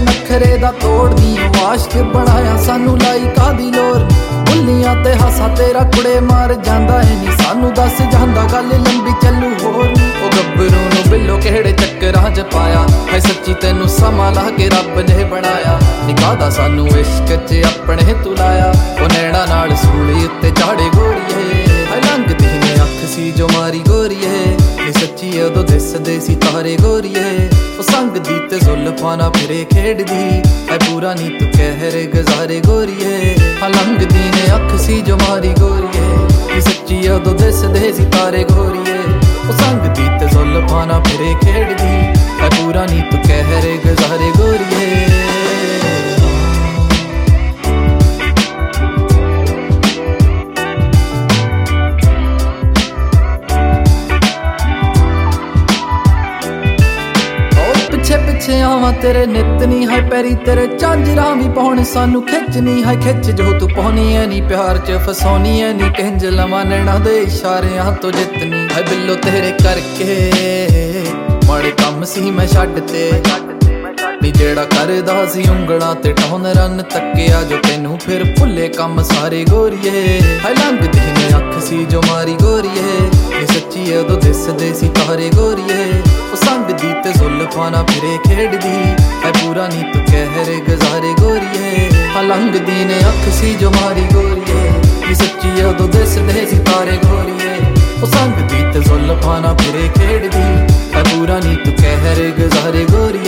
ਨਖਰੇ ਦਾ ਤੋੜਦੀ ਆਸ਼ਕ ਬਣਾਇਆ ਸਾਨੂੰ ਲਾਈ ਕਾਦੀ ਲੋਰ ਤੇ ਹਾਸਾ ਤੇਰਾ ਕੁੜੇ ਮਾਰ ਜਾਂਦਾ ਏ ਨਹੀਂ ਸਾਨੂੰ ਦੱਸ ਜਾਂਦਾ ਗੱਲ ਲੰਬੀ ਚੱਲੂ ਹੋਰ ਉਹ ਗੱਭਰੂ ਨੂੰ ਬਿੱਲੋ ਕਿਹੜੇ ਚੱਕਰਾਂ 'ਚ ਪਾਇਆ? ਸੱਚੀ ਤੈਨੂੰ ਸਮਾ ਲਾ ਕੇ ਰੱਬ ਨੇ ਬਣਾਇਆ। ਨਿਕਾਦਾ ਸਾਨੂੰ ਇਸ਼ਕ 'ਚ ਆਪਣੇ ਤੂੰ ਲਾਇਆ। ਉਹ ਨੈਣਾ ਨਾਲ ਸੂਲੀ ਉੱਤੇ ਝਾੜੇ ਗੋਰੀਏ। ਹੈ ਨੇ ਅੱਖ ਸੀ ਜੋ ਮਾਰੀ ਗੋਰੀਏ। ਇਹ ਸੱਚੀ ਉਦੋਂ ਦਿਸਦੇ ਸੀ ਤਾਰੇ ਗੋਰੀਏ। ਉਹ ਸੰਗ ਦੀ ਤੇ ਜ਼ੁਲਫਾਂ ਨਾ ਫਿਰੇ ਖੇਡਦੀ। ਐ ਪੂਰਾ ਨੀ ਤੂੰ ਕਹਿਰ ਗਜ਼ਾਰੇ ਗੋਰੀਏ। ਹਾਂ ਨੇ ਅੱਖ ਸੀ ਜੋ ਮਾਰੀ ਗੋਰੀਏ। ਇਹ ਸੱਚੀ ਉਦੋਂ ਦਿਸਦੇ ਸੀ ਤਾਰੇ ਗੋਰੀਏ। ਉਹ ਸੰਗ ਦੀ ਤੇ ਜ਼ੁਲਫਾਂ ਨਾ ਫਿਰੇ ਖੇਡਦੀ। ਐ ਪੂਰਾ ਨੀ ਤੂੰ ਕਹਿਰ ਪਿੱਛੇ ਆਵਾਂ, ਤੇਰੇ ਨਿਤ ਨਹੀਂ ਹੈ ਪੈਰੀ ਤੇਰੇ ਚਾਂਜਰਾਂ ਵੀ ਪਾਉਣ। ਸਾਨੂੰ ਖਿੱਚ ਨਹੀਂ ਹੈ ਖਿੱਚ ਜੋ ਤੂੰ ਪਾਉਣੀ ਐ ਨਹੀਂ ਪਿਆਰ ਚ ਫਸਾਉਣੀ ਐ ਨਹੀਂ ਕਿੰਜ ਲਵਾਂ ਦੇ ਇਸ਼ਾਰਿਆਂ ਤੋਂ ਜਿੱਤਨੀ। ਹੈ ਬਿੱਲੋ ਤੇਰੇ ਕਰਕੇ ਮਾੜੇ ਕੰਮ ਸੀ ਮੈਂ ਛੱਡ ਤੇ। ਨੀ ਜਿਹੜਾ ਕਰਦਾ ਸੀ ਉਂਗਲਾਂ ਤੇ ਟੌਨ ਰਨ ਤੱਕਿਆ ਜੋ ਤੈਨੂੰ ਫਿਰ ਭੁੱਲੇ ਕੰਮ ਸਾਰੇ ਗੋਰੀਏ। ਹੈ ਲੰਘਦੀ ਨੇ ਅੱਖ ਸੀ ਜੋ ਮਾਰੀ ਗੋਰੀਏ। ਫਿਰੇ ਖੇਡਦੀ ਹੈ ਪੂਰਾ ਨੀ ਤੂੰ ਕਹਿਰ ਗਜ਼ਾਰੇ ਗੋਰੀਏ। ਹਾਂ ਲੰਘਦੀ ਨੇ ਅੱਖ ਸੀ ਜੋ ਮਾਰੀ ਗੋਰੀਏ। ਇਹ ਸੱਚੀ ਉਦੋਂ ਦਿਸਦੇ ਸੀ ਤਾਰੇ ਗੋਰੀਏ ਉਹ ਸੰਗ ਦੀ ਤੇ ਜ਼ੁਲਫਾਂ ਨਾ ਫਿਰੇ ਖੇਡਦੀ। ਹੈ ਪੂਰਾ ਨੀ ਤੂੰ ਕਹਿਰ ਗਜ਼ਾਰੇ ਗੋਰੀਏ।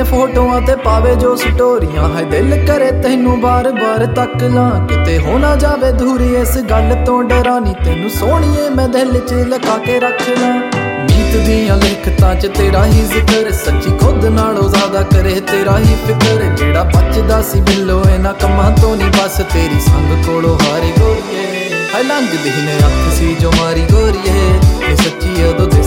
ਖਿੱਚਦੀ ਫੋਟੋਆਂ ਤੇ ਪਾਵੇ ਜੋ ਸਟੋਰੀਆਂ। ਹੈ ਦਿਲ ਕਰੇ ਤੈਨੂੰ ਬਾਰ-ਬਾਰ ਤੱਕ ਲਾਂ ਕਿਤੇ ਹੋ ਨਾ ਜਾਵੇ ਦੂਰੀ ਇਸ ਗੱਲ ਤੋਂ ਡਰਾਨੀ ਤੈਨੂੰ ਸੋਹਣੀਏ ਮੈਂ ਦਿਲ 'ਚ ਲਗਾ ਕੇ ਰੱਖ ਲਾਂ ਨੀਤ ਦੀਆਂ ਲਿਖਤਾਂ 'ਚ ਤੇਰਾ ਹੀ ਜ਼ਿਕਰ। ਸੱਚੀ ਖੁਦ ਨਾਲੋਂ ਜ਼ਿਆਦਾ ਕਰੇ ਤੇਰਾ ਹੀ ਫਿਕਰ। ਜਿਹੜਾ ਬਚਦਾ ਸੀ ਬਿੱਲੋ, ਇਹਨਾਂ ਕੰਮਾਂ ਤੋਂ ਨਹੀਂ ਬਸ। ਤੇਰੀ ਸੰਗ ਕੋਲੋਂ ਹਾਰੇ ਗੋਰੀਏ। ਹੈ ਲੰਘਦੀ ਨੇ ਅੱਖ ਸੀ ਜੋ ਮਾਰੀ ਗੋਰੀਏ। ਇਹ ਸੱਚੀ ਉਦੋਂ